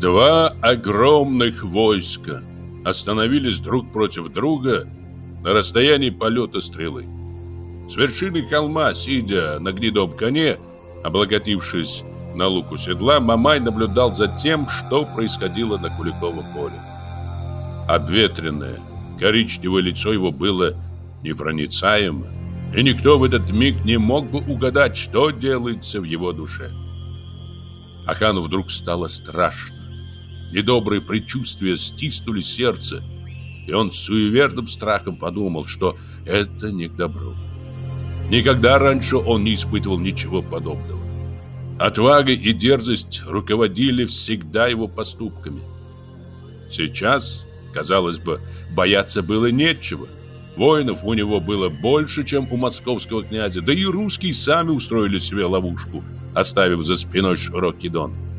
Два огромных войска остановились друг против друга на расстоянии полета стрелы. С вершины холма, сидя на гнедом коне, облокотившись на луку седла, Мамай наблюдал за тем, что происходило на Куликовом поле. Обветренное, коричневое лицо его было непроницаемо, и никто в этот миг не мог бы угадать, что делается в его душе. Ахану вдруг стало страшно. Недобрые предчувствия стиснули сердце, и он с суеверным страхом подумал, что это не к добру. Никогда раньше он не испытывал ничего подобного. Отвага и дерзость руководили всегда его поступками. Сейчас, казалось бы, бояться было нечего. Воинов у него было больше, чем у московского князя, да и русские сами устроили себе ловушку, оставив за спиной широкий дон.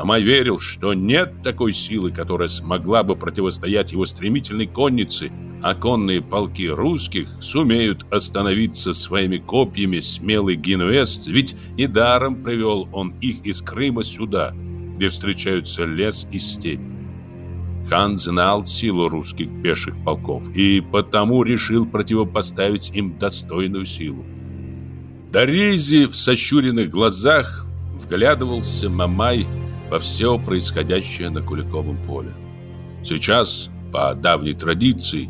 Мамай верил, что нет такой силы, которая смогла бы противостоять его стремительной коннице, а конные полки русских сумеют остановиться своими копьями смелый генуэз, ведь недаром привел он их из Крыма сюда, где встречаются лес и степь. Хан знал силу русских пеших полков и потому решил противопоставить им достойную силу. До рези в сощуренных глазах вглядывался Мамай во все происходящее на Куликовом поле. Сейчас, по давней традиции,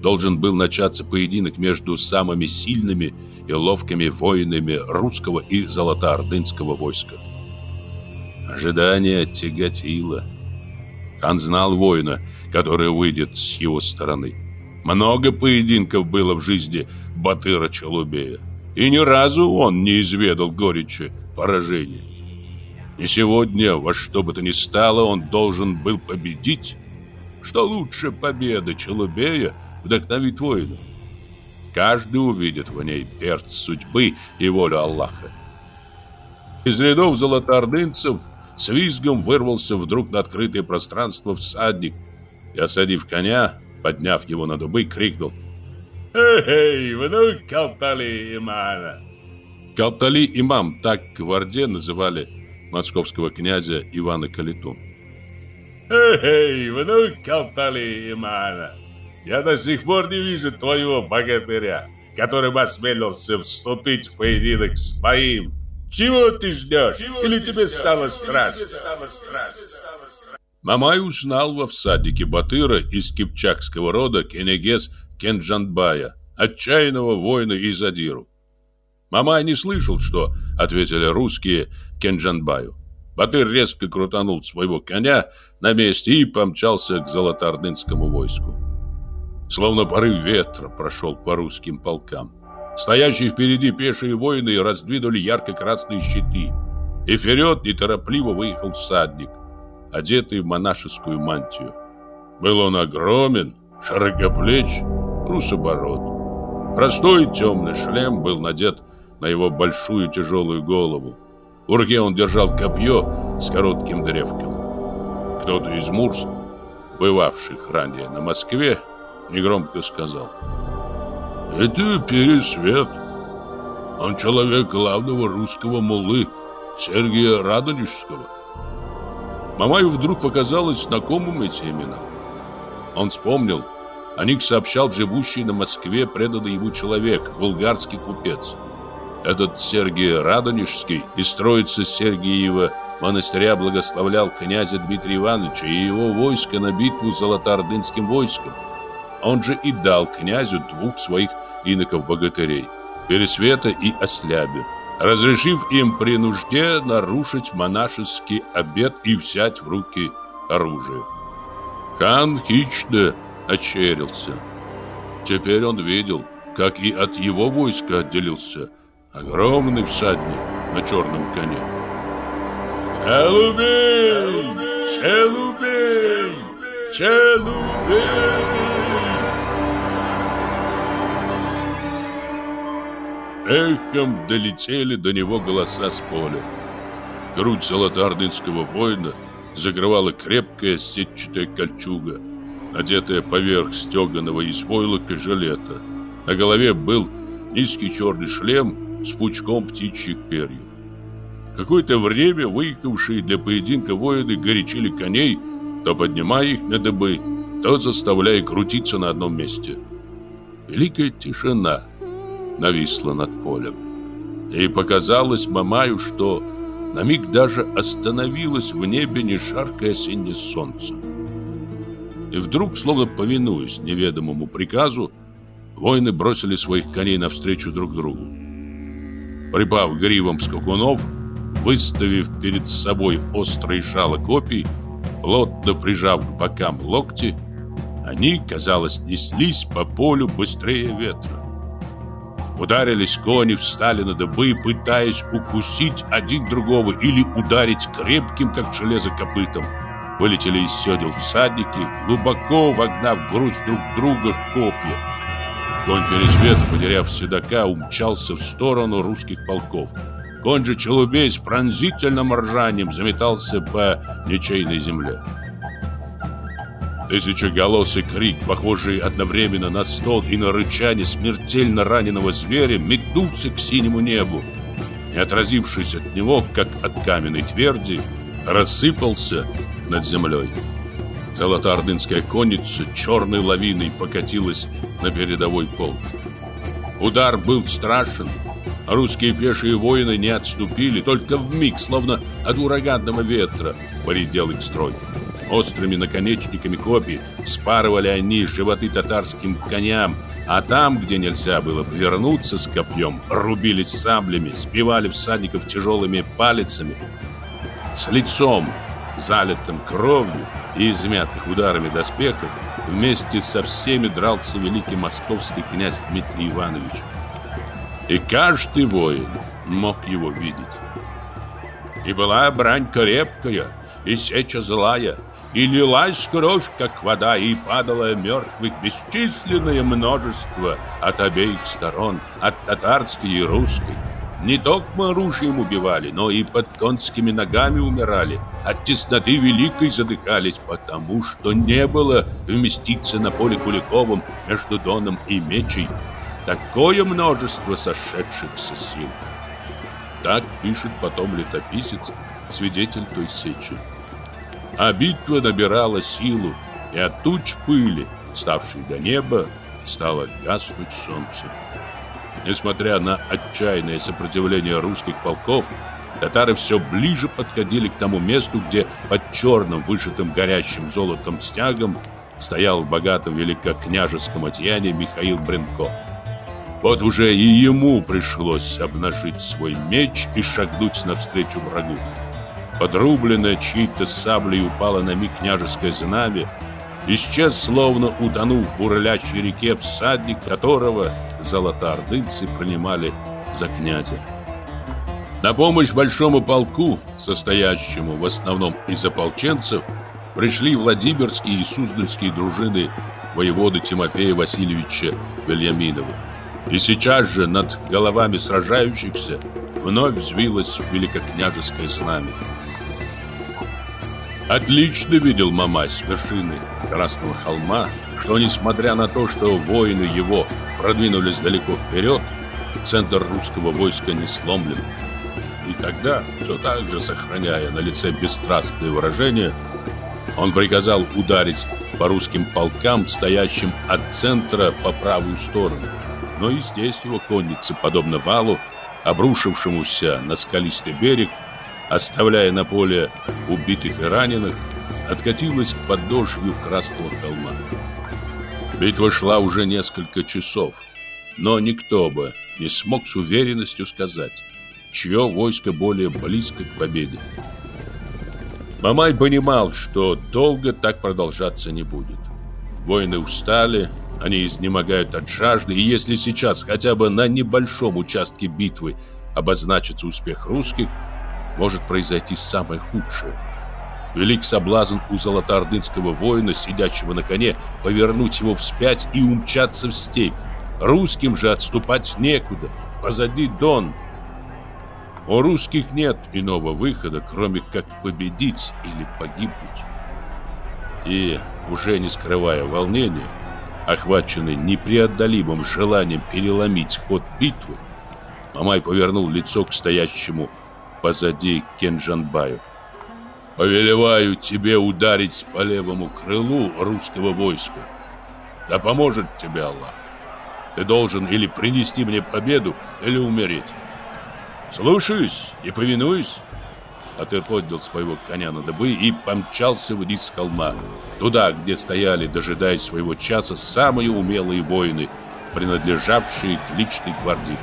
должен был начаться поединок между самыми сильными и ловкими воинами русского и золотоордынского войска. Ожидание тяготило. Хан знал воина, который выйдет с его стороны. Много поединков было в жизни Батыра Челубея, и ни разу он не изведал горечи поражения. И сегодня, во что бы то ни стало, он должен был победить. Что лучше победы Челубея вдохновит воинов. Каждый увидит в ней перц судьбы и волю Аллаха. Из рядов золотоордынцев с визгом вырвался вдруг на открытое пространство всадник и, осадив коня, подняв его на дубы, крикнул «Эй, внук Калтали Имана!» Калтали Имам, так в Орде называли московского князя Ивана Калиту. «Эй, внук Калтали Имана, я до сих пор не вижу твоего богатыря, который осмелился вступить в поединок с моим. Чего ты ждешь? Чего Или тебе ждешь? стало страшно?» Мамай узнал во всаднике Батыра из кипчакского рода Кенегес Кенджанбая, отчаянного воина из Адиру. Мамай не слышал, что ответили русские Кенджанбаю. Батыр резко крутанул своего коня на месте и помчался к золотоордынскому войску. Словно порыв ветра прошел по русским полкам. Стоящие впереди пешие воины раздвинули ярко-красные щиты. И вперед неторопливо выехал всадник, одетый в монашескую мантию. Был он огромен, широкоплеч, русобород. Простой темный шлем был надет на его большую тяжелую голову. В руке он держал копье с коротким древком. Кто-то из мурс, бывавших ранее на Москве, негромко сказал. «Это Пересвет. Он человек главного русского муллы Сергия Радонежского». Мамаю вдруг показалось знакомым эти имена. Он вспомнил, о них сообщал живущий на Москве преданный ему человек, булгарский купец. Этот Сергий Радонежский из троицы Сергиева монастыря благословлял князя Дмитрия Ивановича и его войско на битву с золотоордынским войском. Он же и дал князю двух своих иноков-богатырей – Пересвета и Ослябе, разрешив им при нужде нарушить монашеский обет и взять в руки оружие. Хан хищно очерился. Теперь он видел, как и от его войска отделился огромный всадник на черном коне. «Челубей! Челубей! Челубей!» Эхом долетели до него голоса с поля. Грудь золотоордынского воина закрывала крепкая сетчатая кольчуга, надетая поверх стеганого из войлока жилета. На голове был низкий черный шлем с пучком птичьих перьев. Какое-то время выехавшие для поединка воины горячили коней, то поднимая их на дыбы, то заставляя крутиться на одном месте. Великая тишина нависла над полем. И показалось Мамаю, что на миг даже остановилось в небе не жаркое осеннее солнце. И вдруг, словно повинуясь неведомому приказу, воины бросили своих коней навстречу друг другу. Припав гривом скакунов, выставив перед собой острые жало копий, плотно прижав к бокам локти, они, казалось, неслись по полю быстрее ветра. Ударились кони, встали на дыбы, пытаясь укусить один другого или ударить крепким, как железо, копытом. Вылетели из седел всадники, глубоко вогнав грудь друг друга копья. Конь Пересвета, потеряв седока, умчался в сторону русских полков. Конь же Челубей с пронзительным ржанием заметался по ничейной земле. Тысячеголосый крик, похожий одновременно на стон и на рычание смертельно раненого зверя, метнулся к синему небу. И отразившись от него, как от каменной тверди, рассыпался над землей. Золотоордынская конница черной лавиной покатилась на передовой полк. Удар был страшен. Русские пешие воины не отступили, только в миг, словно от ураганного ветра, поредел их строй. Острыми наконечниками копий вспарывали они животы татарским коням, а там, где нельзя было повернуться с копьем, рубились саблями, сбивали всадников тяжелыми палицами. С лицом, залитым кровью и измятых ударами доспехов, вместе со всеми дрался великий московский князь Дмитрий Иванович. И каждый воин мог его видеть. И была брань крепкая, и сеча злая, и лилась кровь, как вода, и падало мертвых бесчисленное множество от обеих сторон, от татарской и русской. Не только оружием убивали, но и под конскими ногами умирали. От тесноты великой задыхались, потому что не было вместиться на поле Куликовом между Доном и Мечей. Такое множество сошедшихся сил. Так пишет потом летописец, свидетель той сечи. А битва набирала силу, и от туч пыли, ставшей до неба, стало гаснуть солнце. Несмотря на отчаянное сопротивление русских полков, татары все ближе подходили к тому месту, где под черным, вышитым горящим золотом стягом стоял в богатом великокняжеском одеянии Михаил Бренко. Вот уже и ему пришлось обнажить свой меч и шагнуть навстречу врагу. Подрубленная чьей-то саблей упала на миг княжеское знамя, исчез, словно утонув в бурлящей реке всадник, которого золотоордынцы принимали за князя. На помощь большому полку, состоящему в основном из ополченцев, пришли Владимирские и Суздальские дружины воеводы Тимофея Васильевича Вильяминова. И сейчас же над головами сражающихся вновь взвилось великокняжеское знамя. Отлично видел Мамай вершины Красного холма, что несмотря на то, что воины его продвинулись далеко вперед, центр русского войска не сломлен. И тогда, все так же сохраняя на лице бесстрастное выражение, он приказал ударить по русским полкам, стоящим от центра по правую сторону. Но и здесь его конница, подобно валу, обрушившемуся на скалистый берег, оставляя на поле убитых и раненых, откатилась к подножью Красного холма. Битва шла уже несколько часов, но никто бы не смог с уверенностью сказать, чье войско более близко к победе. Мамай понимал, что долго так продолжаться не будет. Воины устали, они изнемогают от жажды, и если сейчас хотя бы на небольшом участке битвы обозначится успех русских – может произойти самое худшее. Велик соблазн у золотоордынского воина, сидящего на коне, повернуть его вспять и умчаться в степь. Русским же отступать некуда. Позади Дон. У русских нет иного выхода, кроме как победить или погибнуть. И, уже не скрывая волнения, охваченный непреодолимым желанием переломить ход битвы, Мамай повернул лицо к стоящему позади Кенджанбаю. «Повелеваю тебе ударить по левому крылу русского войска. Да поможет тебе Аллах. Ты должен или принести мне победу, или умереть. Слушаюсь и повинуюсь». Атыр поднял своего коня на дыбы и помчался вниз с холма, туда, где стояли, дожидаясь своего часа, самые умелые воины, принадлежавшие к личной гвардии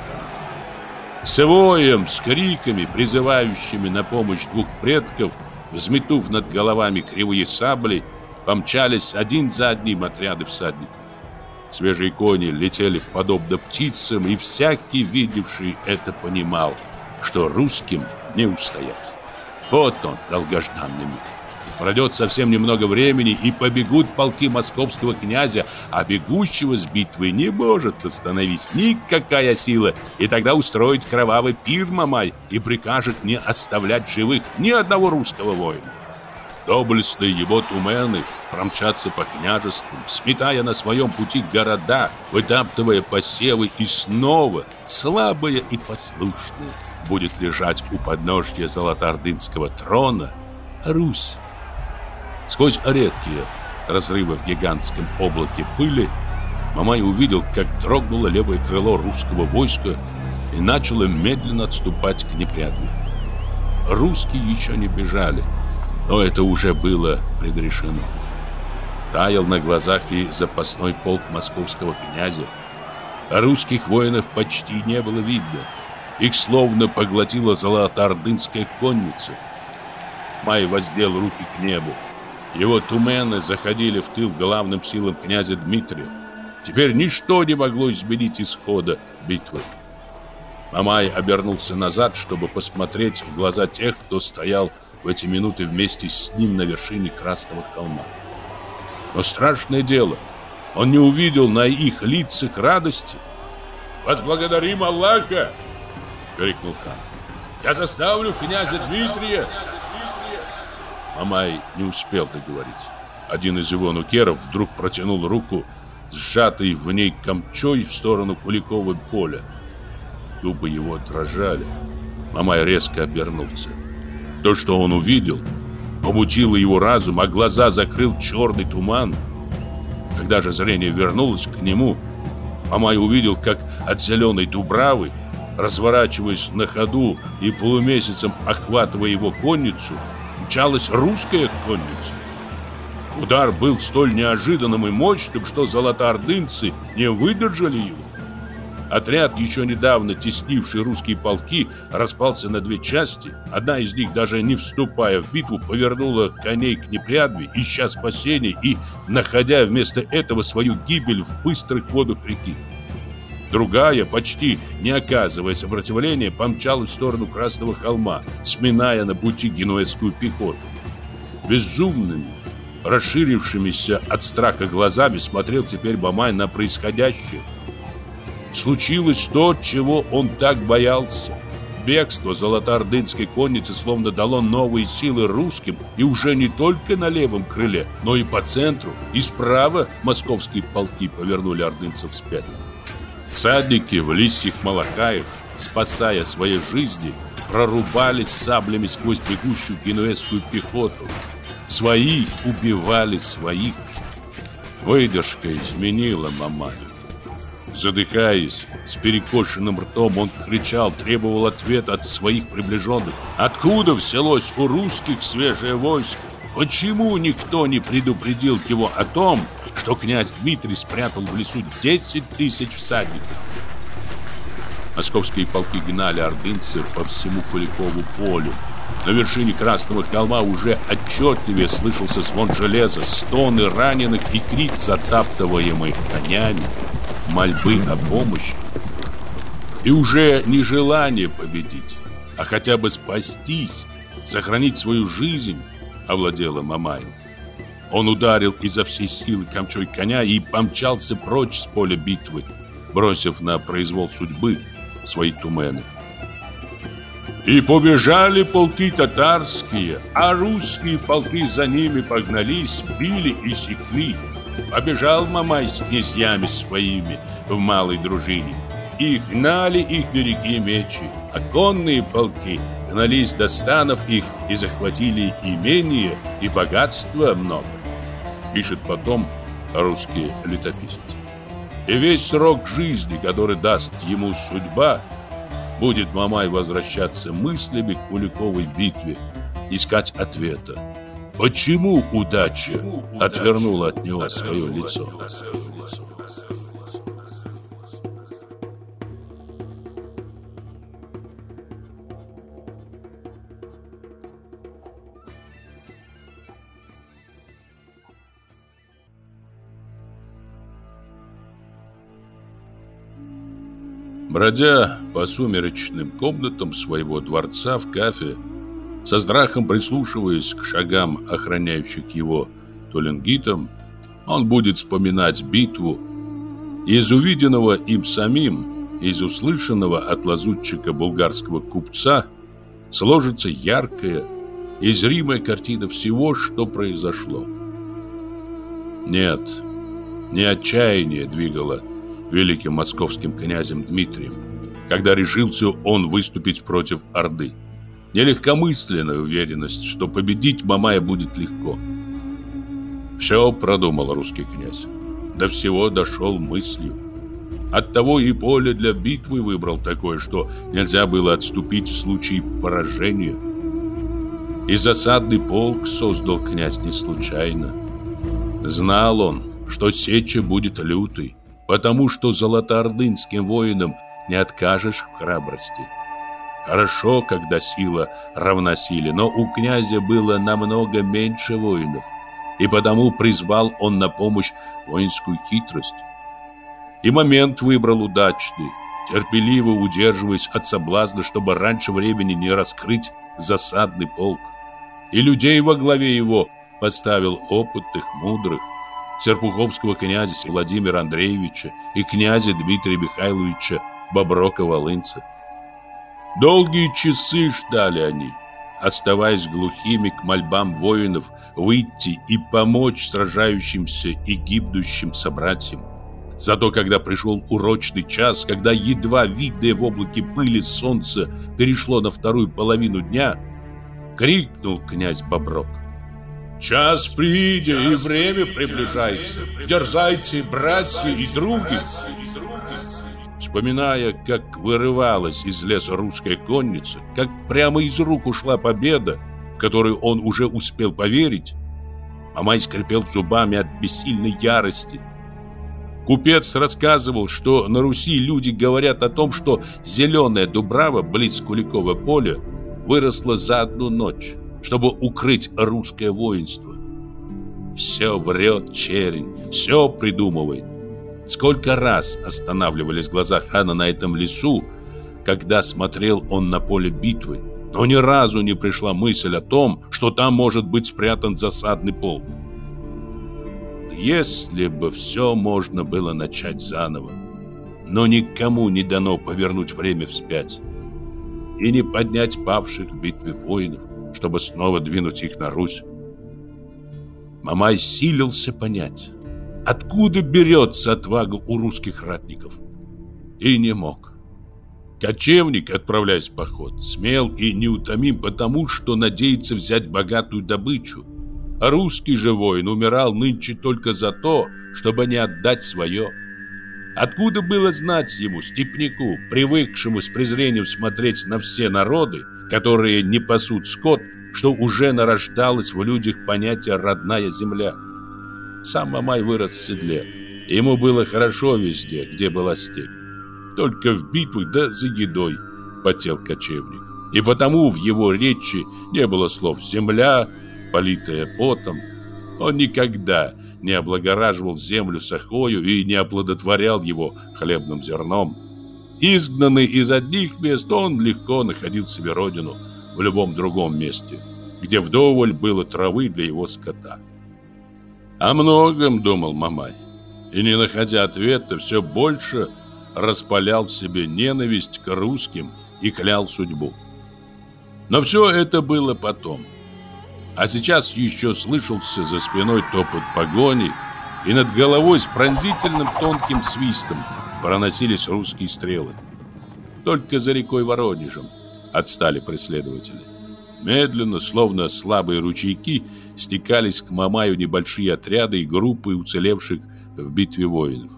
С воем, с криками, призывающими на помощь двух предков, взметув над головами кривые сабли, помчались один за одним отряды всадников. Свежие кони летели подобно птицам, и всякий, видевший это, понимал, что русским не устоять. Вот он, долгожданный миг. Пройдет совсем немного времени, и побегут полки московского князя, а бегущего с битвы не может остановить никакая сила, и тогда устроит кровавый пир Мамай и прикажет не оставлять живых ни одного русского воина. Доблестные его тумены промчатся по княжествам, сметая на своем пути города, вытаптывая посевы и снова, слабые и послушные, будет лежать у подножья золотоордынского трона Русь. Сквозь редкие разрывы в гигантском облаке пыли Мамай увидел, как дрогнуло левое крыло русского войска и начало медленно отступать к непрядью. Русские еще не бежали, но это уже было предрешено. Таял на глазах и запасной полк московского князя. Русских воинов почти не было видно. Их словно поглотила золотоордынская конница. Май воздел руки к небу. Его тумены заходили в тыл главным силам князя Дмитрия. Теперь ничто не могло изменить исхода битвы. Мамай обернулся назад, чтобы посмотреть в глаза тех, кто стоял в эти минуты вместе с ним на вершине Красного холма. Но страшное дело, он не увидел на их лицах радости. «Возблагодарим Аллаха!» — крикнул хан. «Я заставлю князя Дмитрия!» Мамай не успел договорить. Один из его нукеров вдруг протянул руку, сжатый в ней камчой в сторону Куликового поля. Губы его дрожали. Мамай резко обернулся. То, что он увидел, помутило его разум, а глаза закрыл черный туман. Когда же зрение вернулось к нему, Мамай увидел, как от зеленой дубравы разворачиваясь на ходу и полумесяцем охватывая его конницу, мчалась русская конница. Удар был столь неожиданным и мощным, что золотоордынцы не выдержали его. Отряд, еще недавно теснивший русские полки, распался на две части. Одна из них, даже не вступая в битву, повернула коней к непрядве, ища спасения и находя вместо этого свою гибель в быстрых водах реки. Другая, почти не оказывая сопротивления, помчалась в сторону Красного холма, сминая на пути генуэзскую пехоту. Безумными, расширившимися от страха глазами смотрел теперь Бамай на происходящее. Случилось то, чего он так боялся. Бегство золотоордынской конницы словно дало новые силы русским, и уже не только на левом крыле, но и по центру, и справа московские полки повернули ордынцев вспять. Всадники в лисьих малакаях, спасая свои жизни, прорубались саблями сквозь бегущую генуэзскую пехоту. Свои убивали своих. Выдержка изменила Мамая. Задыхаясь, с перекошенным ртом он кричал, требовал ответа от своих приближенных. Откуда взялось у русских свежее войско? Почему никто не предупредил его о том, что князь Дмитрий спрятал в лесу 10 тысяч всадников. Московские полки гнали ордынцев по всему Куликову полю. На вершине Красного холма уже отчетливее слышался звон железа, стоны раненых и крик затаптываемых конями, мольбы о помощи. И уже не желание победить, а хотя бы спастись, сохранить свою жизнь, овладело Мамаем. Он ударил изо всей силы камчой коня и помчался прочь с поля битвы, бросив на произвол судьбы свои тумены. И побежали полки татарские, а русские полки за ними погнались, били и секли. Побежал Мамай с князьями своими в малой дружине. И гнали их береги мечи, а конные полки догнались до станов их и захватили имение и богатство много. Пишет потом русский летописец. И весь срок жизни, который даст ему судьба, будет Мамай возвращаться мыслями к Куликовой битве, искать ответа. Почему удача отвернула от него свое лицо? Бродя по сумеречным комнатам своего дворца в кафе, со страхом прислушиваясь к шагам охраняющих его туленгитам, он будет вспоминать битву. Из увиденного им самим, из услышанного от лазутчика булгарского купца, сложится яркая и зримая картина всего, что произошло. Нет, не отчаяние двигало великим московским князем Дмитрием, когда решился он выступить против Орды. Нелегкомысленная уверенность, что победить Мамая будет легко. Все продумал русский князь. До всего дошел мыслью. Оттого и поле для битвы выбрал такое, что нельзя было отступить в случае поражения. И засадный полк создал князь не случайно. Знал он, что сеча будет лютой, потому что золотоордынским воинам не откажешь в храбрости. Хорошо, когда сила равна силе, но у князя было намного меньше воинов, и потому призвал он на помощь воинскую хитрость. И момент выбрал удачный, терпеливо удерживаясь от соблазна, чтобы раньше времени не раскрыть засадный полк. И людей во главе его поставил опытных, мудрых, серпуховского князя Владимира Андреевича и князя Дмитрия Михайловича Боброка-Волынца. Долгие часы ждали они, оставаясь глухими к мольбам воинов выйти и помочь сражающимся и гибнущим собратьям. Зато когда пришел урочный час, когда едва видное в облаке пыли солнце перешло на вторую половину дня, крикнул князь Боброк. Час придя, и время приближается. Дерзайте, братья и други. Вспоминая, как вырывалась из леса русская конница, как прямо из рук ушла победа, в которую он уже успел поверить, Мамай скрипел зубами от бессильной ярости. Купец рассказывал, что на Руси люди говорят о том, что зеленая дубрава близ Куликова поля выросла за одну ночь чтобы укрыть русское воинство. Все врет чернь, все придумывает. Сколько раз останавливались глаза хана на этом лесу, когда смотрел он на поле битвы, но ни разу не пришла мысль о том, что там может быть спрятан засадный полк. Если бы все можно было начать заново, но никому не дано повернуть время вспять и не поднять павших в битве воинов, чтобы снова двинуть их на Русь. Мамай силился понять, откуда берется отвага у русских ратников. И не мог. Кочевник, отправляясь в поход, смел и неутомим потому, что надеется взять богатую добычу. А русский же воин умирал нынче только за то, чтобы не отдать свое. Откуда было знать ему, степняку, привыкшему с презрением смотреть на все народы, которые не пасут скот, что уже нарождалось в людях понятие «родная земля». Сам Мамай вырос в седле. Ему было хорошо везде, где была степь. Только в битвах да за едой потел кочевник. И потому в его речи не было слов «земля», политая потом. Он никогда не облагораживал землю сахою и не оплодотворял его хлебным зерном. Изгнанный из одних мест, он легко находил себе родину в любом другом месте, где вдоволь было травы для его скота. О многом думал Мамай, и, не находя ответа, все больше распалял в себе ненависть к русским и клял судьбу. Но все это было потом. А сейчас еще слышался за спиной топот погони, и над головой с пронзительным тонким свистом проносились русские стрелы. Только за рекой Воронежем, отстали преследователи. Медленно, словно слабые ручейки, стекались к Мамаю небольшие отряды и группы уцелевших в битве воинов.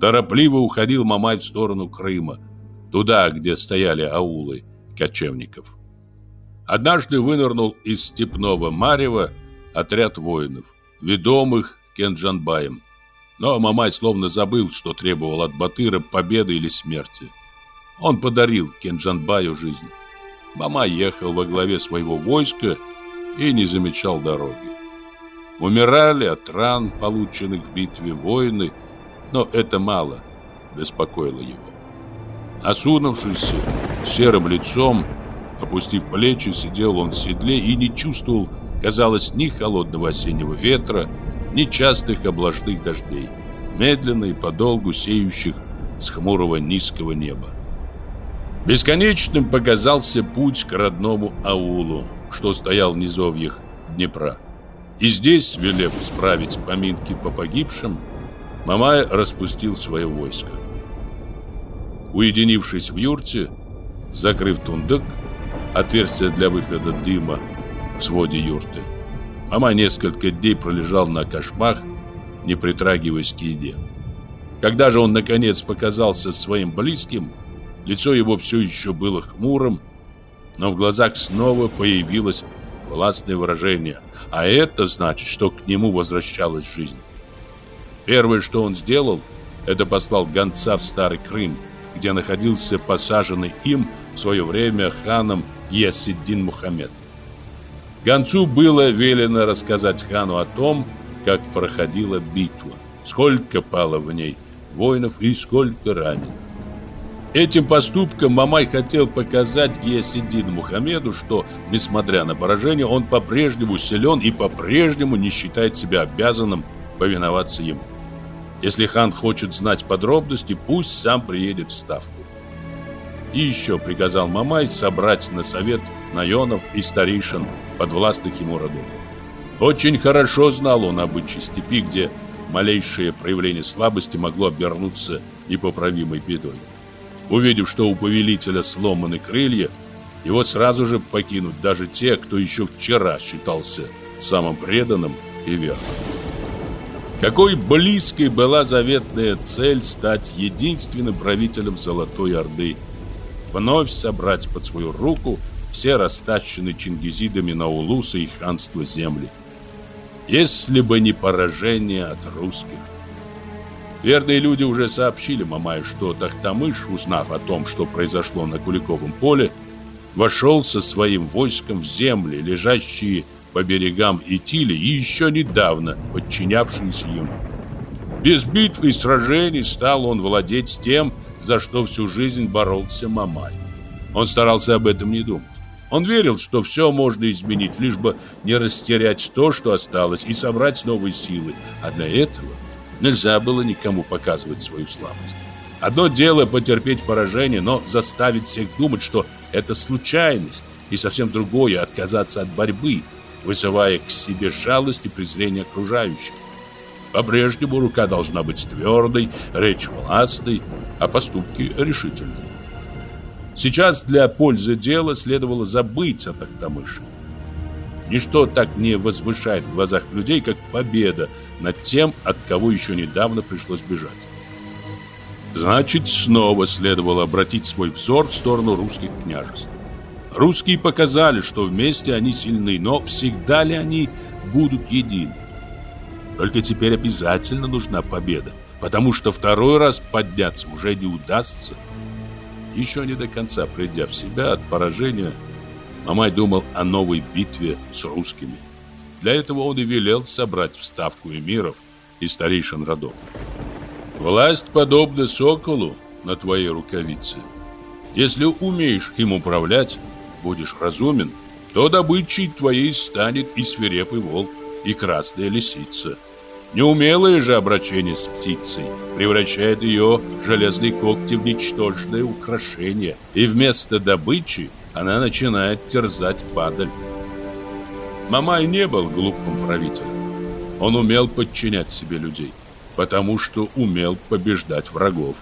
Торопливо уходил Мамай в сторону Крыма, туда, где стояли аулы кочевников. Однажды вынырнул из степного марева отряд воинов, ведомых Кенджанбаем. Но Мамай словно забыл, что требовал от Батыра победы или смерти. Он подарил Кенджанбаю жизнь. Мама ехал во главе своего войска и не замечал дороги. Умирали от ран, полученных в битве воины, но это мало беспокоило его. Осунувшись серым лицом, опустив плечи, сидел он в седле и не чувствовал, казалось, ни холодного осеннего ветра, ни частых облажных дождей, медленно и подолгу сеющих с хмурого низкого неба. Бесконечным показался путь к родному аулу, что стоял в низовьях Днепра. И здесь, велев справить поминки по погибшим, Мамай распустил свое войско. Уединившись в юрте, закрыв тундук, отверстие для выхода дыма в своде юрты, Мама несколько дней пролежал на кошмах, не притрагиваясь к еде. Когда же он наконец показался своим близким, Лицо его все еще было хмурым, но в глазах снова появилось властное выражение, а это значит, что к нему возвращалась жизнь. Первое, что он сделал, это послал гонца в Старый Крым, где находился посаженный им в свое время ханом Гьясиддин Мухаммед. Гонцу было велено рассказать хану о том, как проходила битва, сколько пало в ней воинов и сколько ранено. Этим поступком Мамай хотел показать Гиясиддину Мухаммеду, что, несмотря на поражение, он по-прежнему силен и по-прежнему не считает себя обязанным повиноваться ему. Если хан хочет знать подробности, пусть сам приедет в Ставку. И еще приказал Мамай собрать на совет наенов и старейшин подвластных ему родов. Очень хорошо знал он обычаи степи, где малейшее проявление слабости могло обернуться непоправимой бедой. Увидев, что у повелителя сломаны крылья, его сразу же покинут даже те, кто еще вчера считался самым преданным и верным. Какой близкой была заветная цель стать единственным правителем Золотой Орды, вновь собрать под свою руку все растащенные чингизидами на Улуса и ханство земли. Если бы не поражение от русских. Верные люди уже сообщили Мамаю, что Тахтамыш, узнав о том, что произошло на Куликовом поле, вошел со своим войском в земли, лежащие по берегам Итили и еще недавно подчинявшиеся ему. Без битв и сражений стал он владеть тем, за что всю жизнь боролся Мамай. Он старался об этом не думать. Он верил, что все можно изменить, лишь бы не растерять то, что осталось, и собрать новые силы. А для этого Нельзя было никому показывать свою слабость. Одно дело потерпеть поражение, но заставить всех думать, что это случайность, и совсем другое отказаться от борьбы, вызывая к себе жалость и презрение окружающих. По-прежнему рука должна быть твердой, речь властной, а поступки решительными. Сейчас для пользы дела следовало забыть о Тахтамыше. Ничто так не возвышает в глазах людей, как победа над тем, от кого еще недавно пришлось бежать. Значит, снова следовало обратить свой взор в сторону русских княжеств. Русские показали, что вместе они сильны, но всегда ли они будут едины? Только теперь обязательно нужна победа, потому что второй раз подняться уже не удастся. Еще не до конца придя в себя от поражения, Мамай думал о новой битве с русскими. Для этого он и велел собрать вставку эмиров и старейшин родов. Власть подобна соколу на твоей рукавице. Если умеешь им управлять, будешь разумен, то добычей твоей станет и свирепый волк, и красная лисица. Неумелое же обращение с птицей превращает ее железные когти в ничтожное украшение, и вместо добычи она начинает терзать падаль. Мамай не был глупым правителем. Он умел подчинять себе людей, потому что умел побеждать врагов.